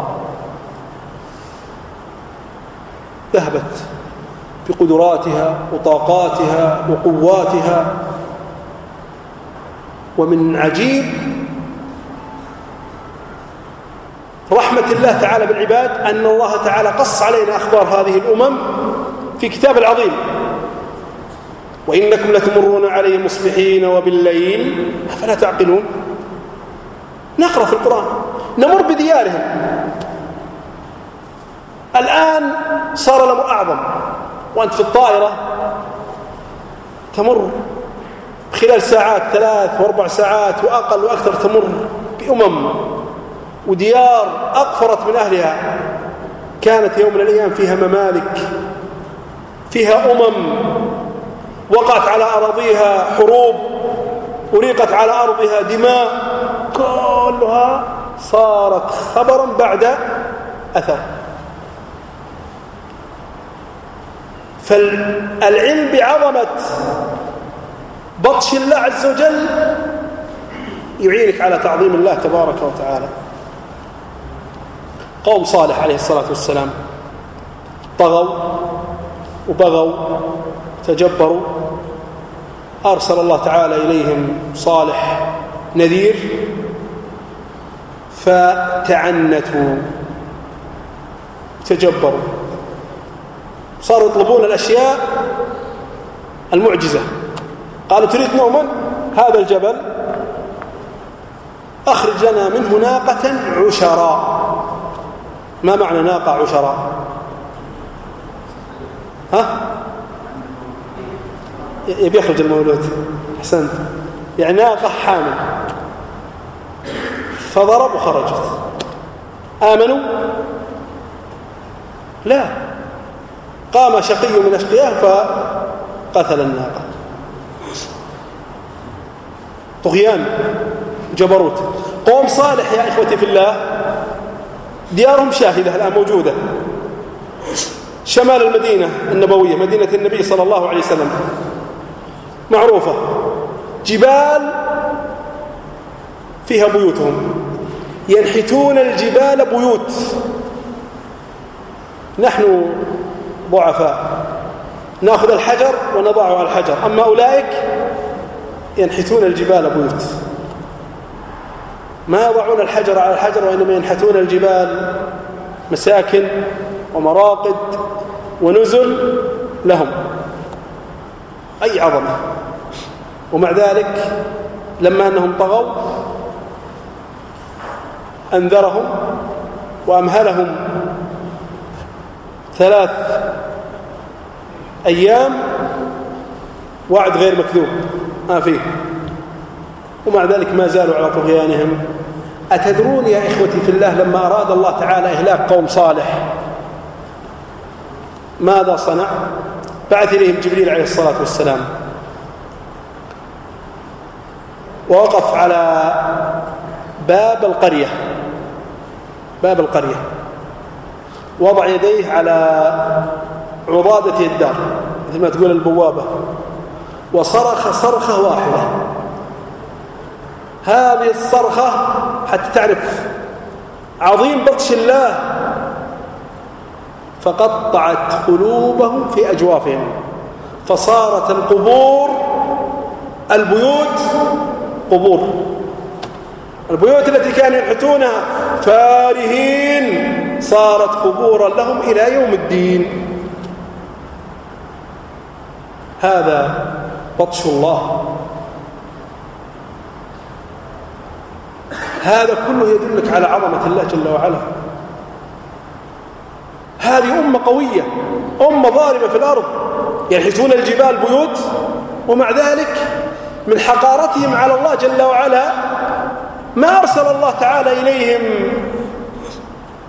ذهبت بقدراتها وطاقاتها وقواتها ومن عجيب رحمة الله تعالى بالعباد أن الله تعالى قص علينا أخبار هذه الأمم في كتاب العظيم. وإنكم لتمرون عليهم مصبحين وبالليل أفلا تعقلون؟ نقرأ في القرآن نمر بديارهم. الآن صار الأمر أعظم وأنت في الطائرة تمر خلال ساعات ثلاث وأربع ساعات وأقل وأكثر تمر بأمم وديار أقفرت من أهلها. كانت يوم من الأيام فيها ممالك فيها أمم وقعت على أراضيها حروب أريقت على أرضها دماء كلها صارت خبرا بعد أثر. فالعلم بعظمة بطش الله عز وجل يعينك على تعظيم الله تبارك وتعالى. قوم صالح عليه الصلاة والسلام طغوا وبغوا تجبروا. أرسل الله تعالى إليهم صالح نذير فتعنتوا. تجبروا. صاروا يطلبون الأشياء المعجزة. قالوا تريد نوما هذا الجبل. أخرج لنا منه ناقة عشراء ما معنى ناقة عشراء ها؟ يبي يخرج المولود. أحسنت. يعني ناقة حامل. فضرب وخرجت. آمنوا؟ لا. قام شقي من أشقياه فقتل الناقة. طغيان. جبروت. قوم صالح يا إخوتي في الله. ديارهم شاهدة الآن موجودة. شمال المدينة النبوية مدينة النبي صلى الله عليه وسلم. معروفة. جبال فيها بيوتهم. ينحتون الجبال بيوت. نحن ضعفاء. ناخذ الحجر ونضعه على الحجر. أما أولئك ينحتون الجبال بيوت. ما يضعون الحجر على الحجر وإنما ينحتون الجبال. مساكن ومراقد ونزل لهم. أي عظمة ومع ذلك لما أنهم طغوا أنذرهم وأمهلهم ثلاث أيام وعد غير مكذوب ما فيه. ومع ذلك ما زالوا على طغيانهم. أتدرون يا إخوتي في الله لما أراد الله تعالى إهلاك قوم صالح؟ ماذا صنع؟ بعث إليهم جبريل عليه الصلاة والسلام. ووقف على باب القرية. باب القرية. وضع يديه على عضادة الدار مثل ما تقول البوابة. وصرخ صرخة واحدة. هذه الصرخة حتى تعرف عظيم بطش الله فقطعت قلوبهم في أجوافهم فصارت القبور البيوت قبور. البيوت التي كانوا ينحتونها فارهين صارت قبورا لهم إلى يوم الدين. هذا بطش الله. هذا كله يدلك على عظمة الله جل وعلا. هذه أمة قوية أمة ضاربة في الأرض ينحتون الجبال بيوت ومع ذلك من حقارتهم على الله جل وعلا ما أرسل الله تعالى إليهم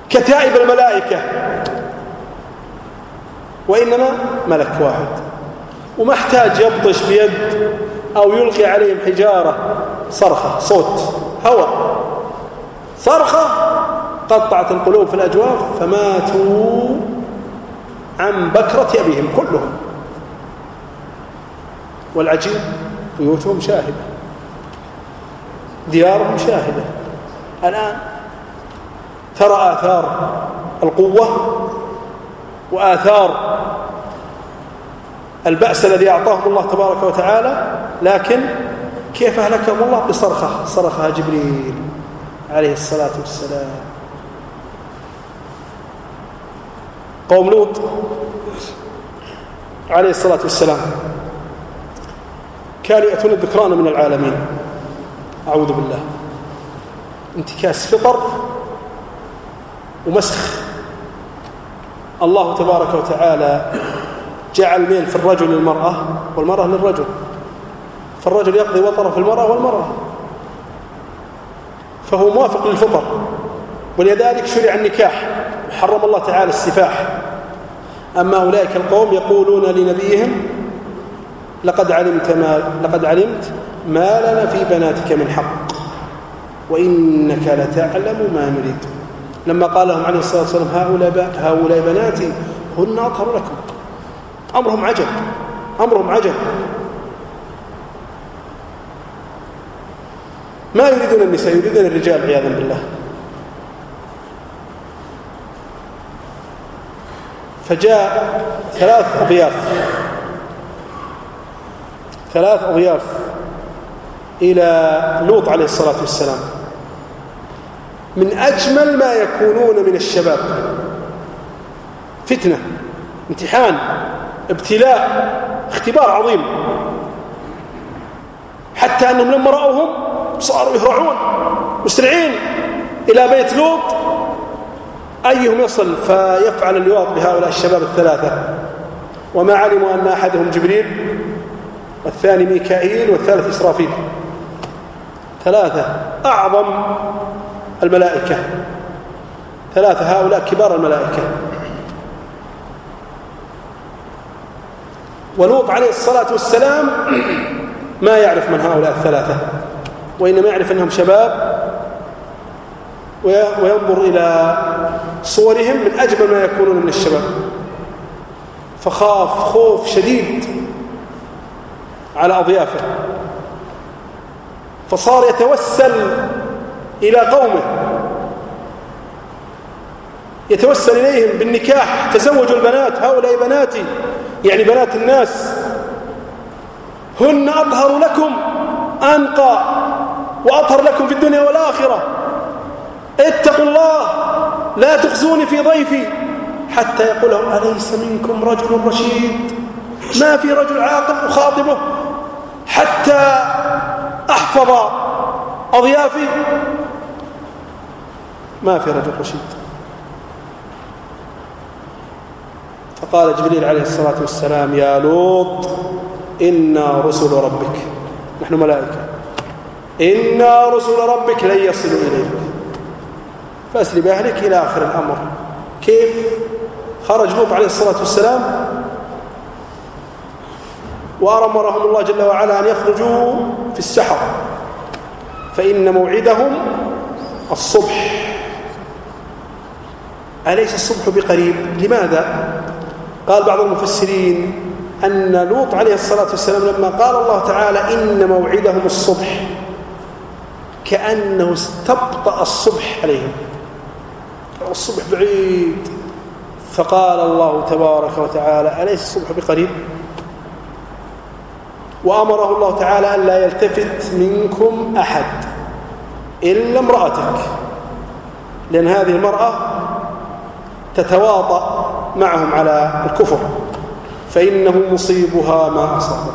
كتائب الملائكة وإنما ملك واحد وما احتاج يبطش بيد أو يلقي عليهم حجارة صرخة صوت هواء صرخة قطعت القلوب في الأجواف فماتوا عن بكرة أبيهم كلهم. والعجيب بيوتهم شاهدة. ديارهم شاهدة. الآن ترى آثار القوة وآثار البأس الذي أعطاهم الله تبارك وتعالى لكن كيف أهلكهم الله؟ بصرخة. صرخها جبريل عليه الصلاة والسلام. قوم لوط عليه الصلاة والسلام. كانوا يأتون الذكران من العالمين. أعوذ بالله. انتكاس فطر ومسخ. الله تبارك وتعالى جعل ميل في الرجل للمرأة والمرأة للرجل. فالرجل يقضي وطره في المرأة والمرأة. فهو موافق للفطر. ولذلك شرع النكاح. وحرم الله تعالى السفاح. أما أولئك القوم يقولون لنبيهم لقد علمت ما لقد علمت ما لنا في بناتك من حق وإنك لتعلم ما نريد. لما قال لهم عليه الصلاة والسلام هؤلاء, هؤلاء بناتي هن أطهر لكم. أمرهم عجب أمرهم عجب. ما يريدون النساء يريدون الرجال عياذا بالله. فجاء ثلاث أضياف ثلاث أضياف إلى لوط عليه الصلاة والسلام. من أجمل ما يكونون من الشباب. فتنة امتحان ابتلاء اختبار عظيم. حتى أنهم لما رأوهم صاروا يهرعون مسرعين إلى بيت لوط. أيهم يصل فيفعل اللواط بهؤلاء الشباب الثلاثة. وما علموا أن أحدهم جبريل والثاني ميكائيل والثالث إسرافيل. ثلاثة أعظم الملائكة. ثلاثة هؤلاء كبار الملائكة. ولوط عليه الصلاة والسلام [clears throat] ما يعرف من هؤلاء الثلاثة وإنما يعرف أنهم شباب وينظر إلى صورهم من أجمل ما يكونون من الشباب. فخاف خوف شديد على أضيافه. فصار يتوسل إلى قومه. يتوسل إليهم بالنكاح. تزوجوا البنات هؤلاء بناتي يعني بنات الناس. هن أطهر لكم أنقى وأطهر لكم في الدنيا والآخرة. اتقوا الله. لا تخزوني في ضيفي. حتى يقول لهم أليس منكم رجل رشيد؟ ما في رجل عاقل أخاطبه. حتى أحفظ أضيافي. ما في رجل رشيد. فقال جبريل عليه الصلاة والسلام يا لوط إنا رسل ربك نحن ملائكة. إنا رسل ربك لن يصلوا إليك. فأسل بأهلك إلى آخر الأمر. كيف؟ خرج لوط عليه الصلاة والسلام وأمرهم الله جل وعلا أن يخرجوا في السحر فإن موعدهم الصبح. أليس الصبح بقريب؟ لماذا؟ قال بعض المفسرين أن لوط عليه الصلاة والسلام لما قال الله تعالى إن موعدهم الصبح كأنه استبطأ الصبح عليهم. الصبح بعيد. فقال الله تبارك وتعالى أليس الصبح بقريب؟ وأمره الله تعالى أن لا يلتفت منكم أحد إلا امرأتك لأن هذه المرأة تتواطأ معهم على الكفر فإنه مصيبها ما أصابه.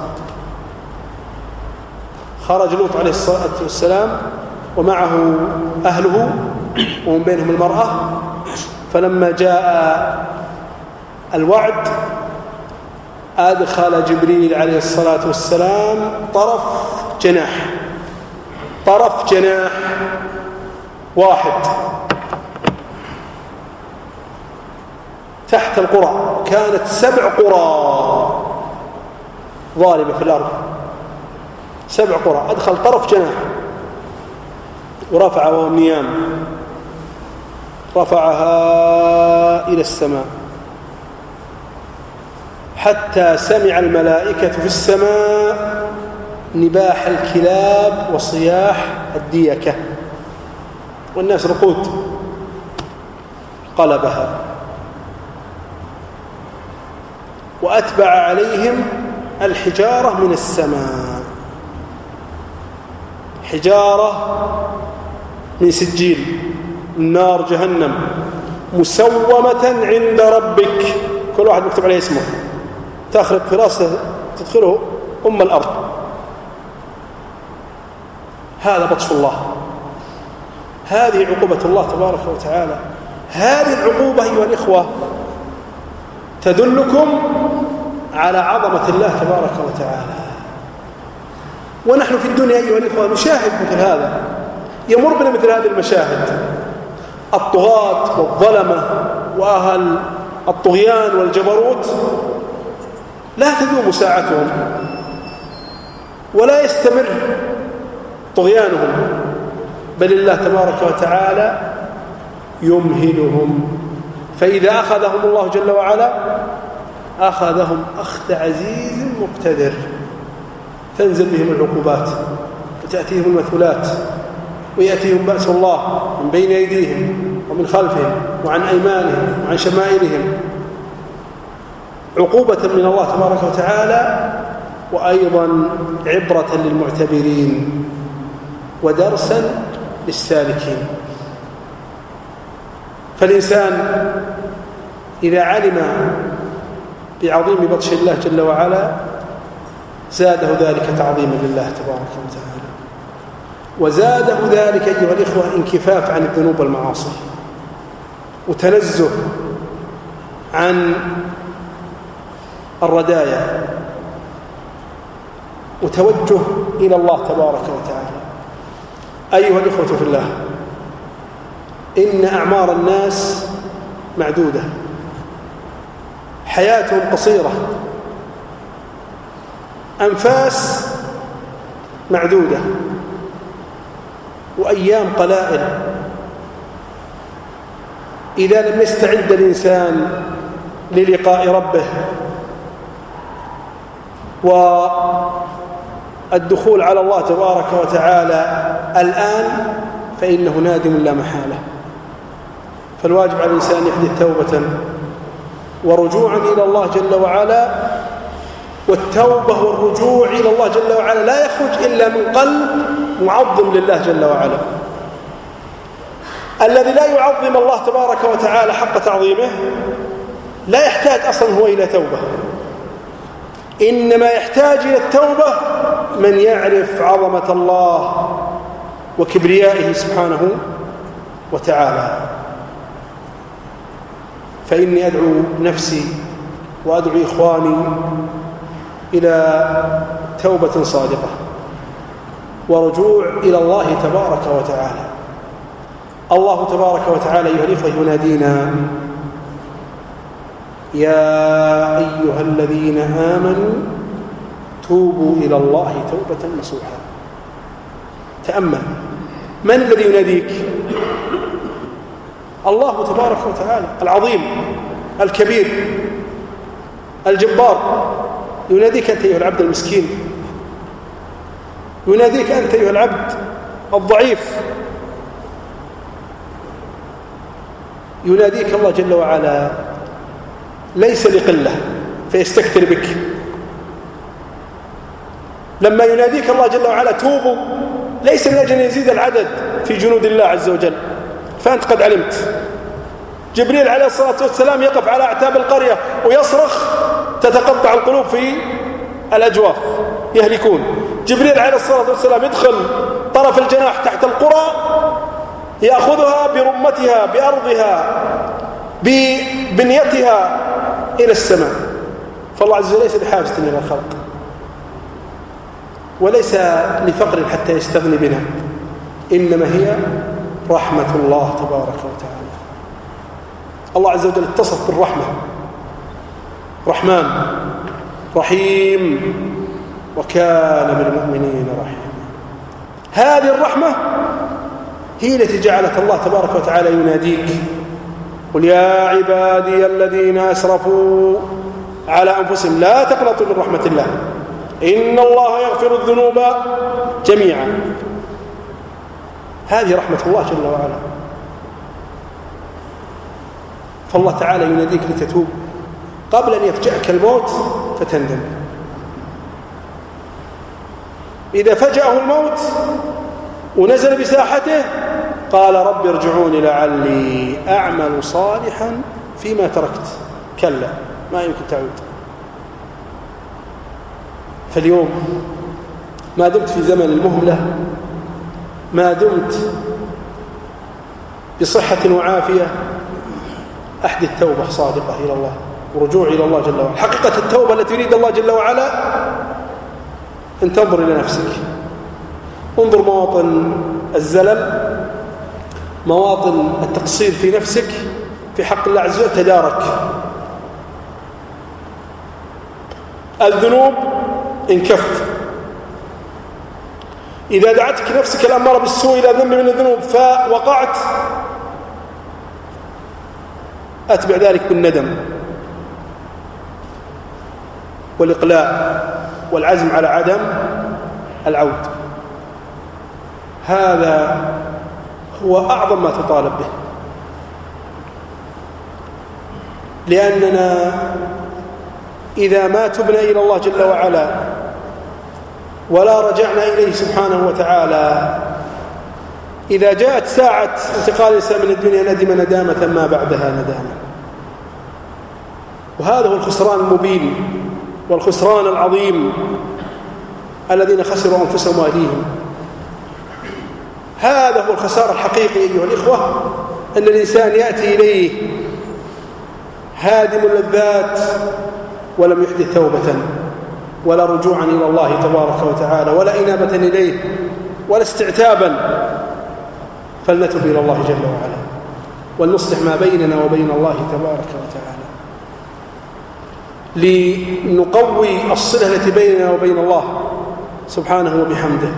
خرج لوط عليه الصلاة والسلام ومعه أهله ومن بينهم المرأة فلما جاء الوعد أدخل جبريل عليه الصلاة والسلام طرف جناح طرف جناح واحد تحت القرى كانت سبع قرى ظالمة في الأرض. سبع قرى أدخل طرف جناح ورفع وهو النيام. رفعها إلى السماء حتى سمع الملائكة في السماء نباح الكلاب وصياح الديكة والناس رقود قلبها وأتبع عليهم الحجارة من السماء. حجارة من سجيل. نار جهنم مسومة عند ربك. كل واحد مكتب عليه اسمه. تخرق في راسه تدخله أم الأرض. هذا بطش الله. هذه عقوبة الله تبارك وتعالى. هذه العقوبة أيها الإخوة تدلكم على عظمة الله تبارك وتعالى. ونحن في الدنيا أيها الإخوة نشاهد مثل هذا. يمر بنا مثل هذه المشاهد. الطغاة والظلمة وأهل الطغيان والجبروت لا تدوم ساعتهم ولا يستمر طغيانهم بل الله تبارك وتعالى يمهلهم. فإذا أخذهم الله جل وعلا أخذهم أخذ عزيز مقتدر. تنزل بهم العقوبات وتأتيهم المثلات. ويأتيهم بأس الله من بين أيديهم ومن خلفهم وعن أيمانهم وعن شمائلهم. عقوبة من الله تبارك وتعالى وأيضا عبرة للمعتبرين ودرسا للسالكين. فالإنسان إذا علم بعظيم بطش الله جل وعلا زاده ذلك تعظيما لله تبارك وتعالى. وزاده ذلك أيها الإخوة انكفاف عن الذنوب والمعاصي وتنزه عن الردايا وتوجه إلى الله تبارك وتعالى. أيها الإخوة في الله إن أعمار الناس معدودة. حياتهم قصيرة. أنفاس معدودة. وأيام قلائل. إذا لم يستعد الإنسان للقاء ربه والدخول على الله تبارك وتعالى الآن فإنه نادم لا محالة. فالواجب على الإنسان يحدث توبة ورجوعا إلى الله جل وعلا والتوبة والرجوع إلى الله جل وعلا لا يخرج إلا من قلب معظم لله جل وعلا. الذي لا يعظم الله تبارك وتعالى حق تعظيمه لا يحتاج أصلا هو إلى توبة. إنما يحتاج إلى التوبة من يعرف عظمة الله وكبريائه سبحانه وتعالى. فإني أدعو نفسي وأدعو إخواني إلى توبة صادقة. ورجوع إلى الله تبارك وتعالى. الله تبارك وتعالى أيها الإخوة ينادينا يا أيها الذين آمنوا توبوا إلى الله توبة نصوحا. تأمل. من الذي يناديك؟ الله تبارك وتعالى العظيم الكبير الجبار. يناديك أنت أيها العبد المسكين. يناديك أنت أيها العبد الضعيف. يناديك الله جل وعلا ليس لقلة فيستكثر بك. لما يناديك الله جل وعلا توبوا ليس من أجل أن يزيد العدد في جنود الله عز وجل. فأنت قد علمت. جبريل عليه الصلاة والسلام يقف على أعتاب القرية ويصرخ تتقطع القلوب في الأجواف يهلكون. جبريل عليه الصلاة والسلام يدخل طرف الجناح تحت القرى يأخذها برمتها بأرضها ببنيتها إلى السماء. فالله عز وجل ليس بحاجة إلى الخلق وليس لفقر حتى يستغني بنا إنما هي رحمة الله تبارك وتعالى. الله عز وجل اتصف بالرحمة. رحمن رحيم. وكان بالمؤمنين رحيما. هذه الرحمة هي التي جعلت الله تبارك وتعالى يناديك. قل يا عبادي الذين أسرفوا على أنفسهم لا تقنطوا من رحمة الله. إن الله يغفر الذنوب جميعا. هذه رحمة الله جل وعلا. فالله تعالى يناديك لتتوب. قبل أن يفجأك الموت فتندم. إذا فجأه الموت ونزل بساحته قال رب ارجعوني لعلي أعمل صالحا فيما تركت. كلا ما يمكن تعود. فاليوم ما دمت في زمن المهملة ما دمت بصحة وعافية أحدث توبة صادقة إلى الله ورجوع إلى الله جل وعلا. حقيقة التوبة التي يريد الله جل وعلا أن تنظر إلى نفسك. انظر مواطن الزلل مواطن التقصير في نفسك في حق الله عز وجل تدارك. الذنوب انكف إذا دعتك نفسك الأمارة بالسوء إلى ذنب من الذنوب فوقعت أتبع ذلك بالندم والإقلاع. والعزم على عدم العود. هذا هو أعظم ما تطالب به. لأننا إذا ما تبنا إلى الله جل وعلا ولا رجعنا إليه سبحانه وتعالى إذا جاءت ساعة انتقال الإنسان من الدنيا ندم ندامة ما بعدها ندامة. وهذا هو الخسران المبين والخسران العظيم الذين خسروا أنفسهم وأهليهم هذا هو الخسار الحقيقي أيها الإخوة أن الإنسان يأتي إليه هادم اللذات ولم يحدث توبة ولا رجوعا إلى الله تبارك وتعالى ولا إنابة إليه ولا استعتابا فلنتب إلى الله جل وعلا ولنصلح ما بيننا وبين الله تبارك وتعالى. لنقوي الصلة التي بيننا وبين الله سبحانه وبحمده.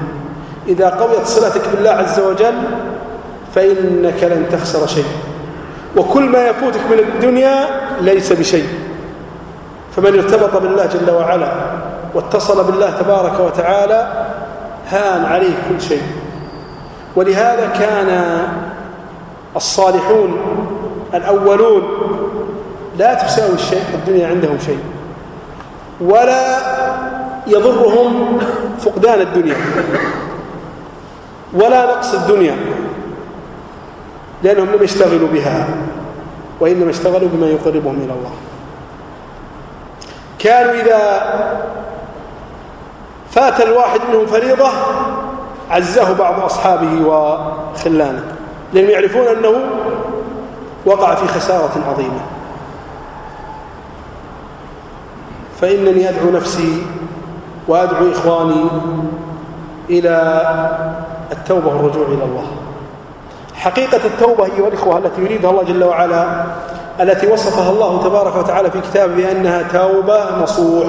إذا قويت صلتك بالله عز وجل فإنك لن تخسر شيء. وكل ما يفوتك من الدنيا ليس بشيء. فمن ارتبط بالله جل وعلا واتصل بالله تبارك وتعالى هان عليه كل شيء. ولهذا كان الصالحون الأولون لا تساوي الشيء الدنيا عندهم شيء. ولا يضرهم فقدان الدنيا. ولا نقص الدنيا. لأنهم لم يشتغلوا بها وإنما اشتغلوا بما يقربهم إلى الله. كانوا إذا فات الواحد منهم فريضة عزاه بعض أصحابه وخلانه. لأنهم يعرفون أنه وقع في خسارة عظيمة. فإنني أدعو نفسي وأدعو إخواني إلى التوبة والرجوع إلى الله. حقيقة التوبة أيها الإخوة التي يريدها الله جل وعلا التي وصفها الله تبارك وتعالى في كتابه بأنها توبة نصوح.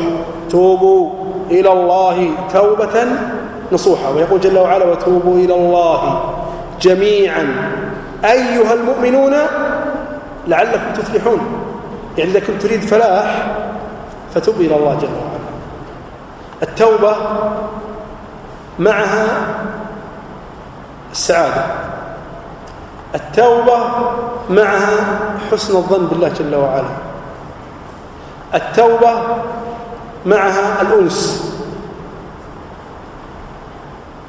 توبوا إلى الله توبة نصوحا ويقول جل وعلا وتوبوا إلى الله جميعا. أيها المؤمنون لعلكم تفلحون. يعني إذا كنت تريد فلاح فتوب إلى الله جل وعلا. التوبة معها السعادة. التوبة معها حسن الظن بالله جل وعلا. التوبة معها الأنس.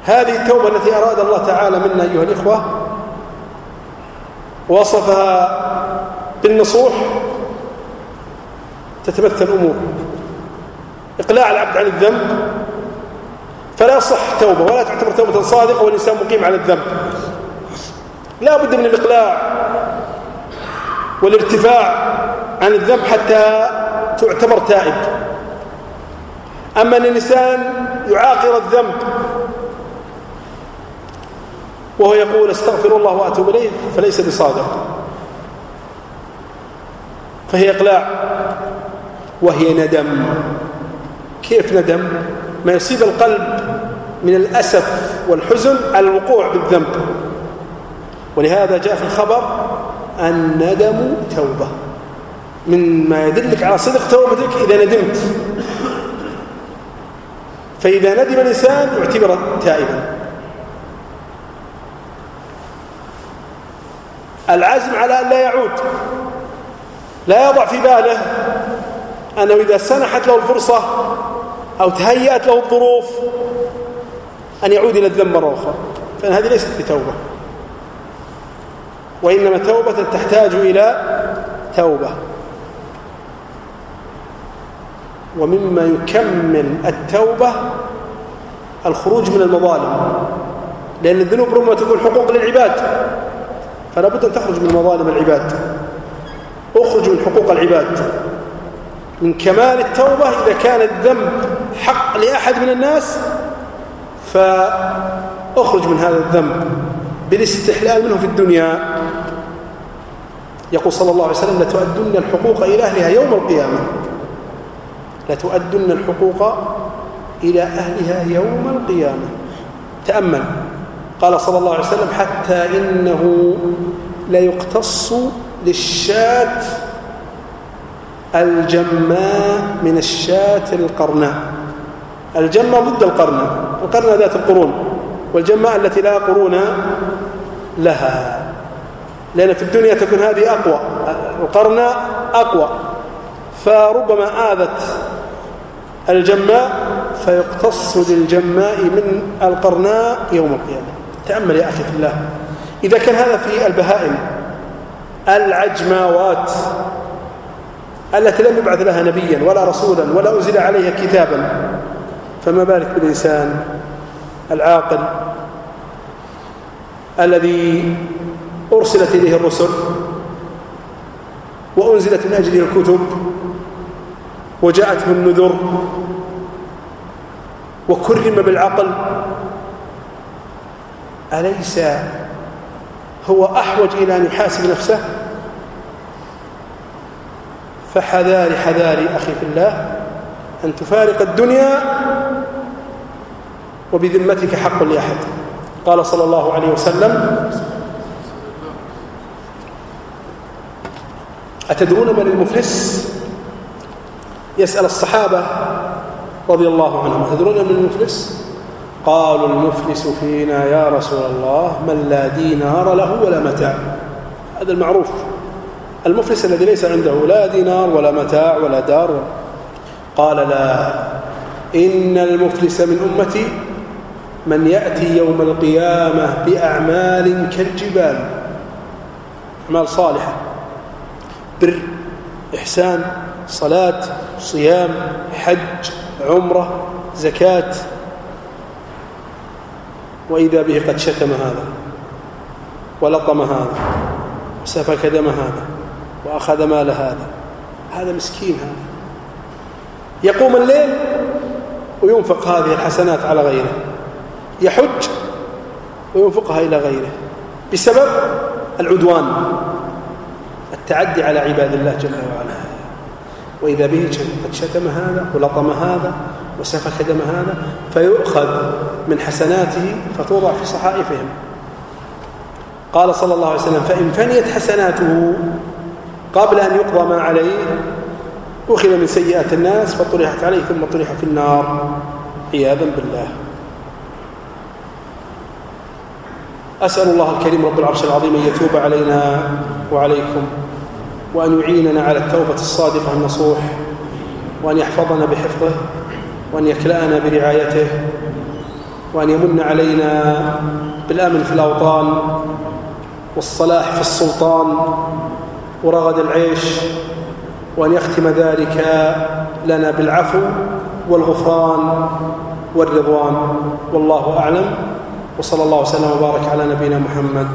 هذه التوبة التي أراد الله تعالى منا أيها الإخوة وصفها بالنصوح تتمثل أمور. إقلاع العبد عن الذنب فلا يصح توبة ولا تعتبر توبة صادقة والإنسان مقيم على الذنب. لا بد من الإقلاع والارتفاع عن الذنب حتى تعتبر تائب. أما أن الإنسان يعاقر الذنب وهو يقول استغفر الله وأتوب إليه فليس بصادق. فهي إقلاع. وهي ندم. كيف ندم؟ ما يصيب القلب من الأسف والحزن على الوقوع بالذنب. ولهذا جاء في الخبر الندم توبة. من ما يدلك على صدق توبتك إذا ندمت. فإذا ندم الإنسان يعتبر تائبا. العزم على أن لا يعود. لا يضع في باله أنه إذا سنحت له الفرصة أو تهيأت له الظروف أن يعود إلى الذنب مرة أخرى. فإن هذه ليست بتوبة. وإنما توبة تحتاج إلى توبة. ومما يكمل التوبة الخروج من المظالم. لأن الذنوب ربما تكون حقوق للعباد. فلا بد أن تخرج من مظالم العباد. اخرج من حقوق العباد. من كمال التوبة إذا كان الذنب حق لأحد من الناس فأخرج من هذا الذنب بالاستحلال منه في الدنيا. يقول صلى الله عليه وسلم لتؤدن الحقوق إلى أهلها يوم القيامة. لتؤدن الحقوق إلى أهلها يوم القيامة. تأمل. قال صلى الله عليه وسلم حتى إنه لا يقتص للشاة الجماء من الشاة القرناء الجماء ضد القرناء القرناء ذات القرون. والجماء التي لا قرون لها. لأن في الدنيا تكون هذه أقوى. القرناء أقوى. فربما آذت الجماء فيقتص للجماء من القرناء يوم القيامة. تأمل يا أخي في الله. إذا كان هذا في البهائم العجماوات التي لم يبعث لها نبيا ولا رسولا ولا أنزل عليها كتابا. فما بالك بالإنسان العاقل الذي أرسلت إليه الرسل وأنزلت من أجله الكتب وجاءته النذر وكرم بالعقل. أليس هو أحوج إلى أن يحاسب نفسه؟ فحذاري حذاري أخي في الله أن تفارق الدنيا وبذمتك حق لأحد. قال صلى الله عليه وسلم أتدرون من المفلس؟ يسأل الصحابة رضي الله عنهم أتدرون من المفلس؟ قالوا المفلس فينا يا رسول الله من لا دينار له ولا متاع. هذا المعروف. المفلس الذي ليس عنده لا دينار ولا متاع ولا دار. قال لا. إن المفلس من أمتي من يأتي يوم القيامة بأعمال كالجبال أعمال صالحة. بر إحسان صلاة صيام حج عمرة زكاة. وإذا به قد شتم هذا ولطم هذا وسفك دم هذا. وأخذ مال هذا. هذا مسكين هذا. يقوم الليل وينفق هذه الحسنات على غيره. يحج وينفقها إلى غيره. بسبب العدوان التعدي على عباد الله جل وعلا. وإذا به قد شتم هذا ولطم هذا وسفك دم هذا فيؤخذ من حسناته فتوضع في صحائفهم. قال صلى الله عليه وسلم فإن فنيت حسناته قبل أن يقضى ما عليه أخذ من سيئات الناس فطرحت عليه ثم طرح في النار. عياذا بالله. أسأل الله الكريم رب العرش العظيم أن يتوب علينا وعليكم وأن يعيننا على التوبة الصادقة النصوح وأن يحفظنا بحفظه وأن يكلأنا برعايته وأن يمن علينا بالأمن في الأوطان والصلاح في السلطان ورغد العيش وأن يختم ذلك لنا بالعفو والغفران والرضوان. والله أعلم. وصلى الله وسلم وبارك على نبينا محمد.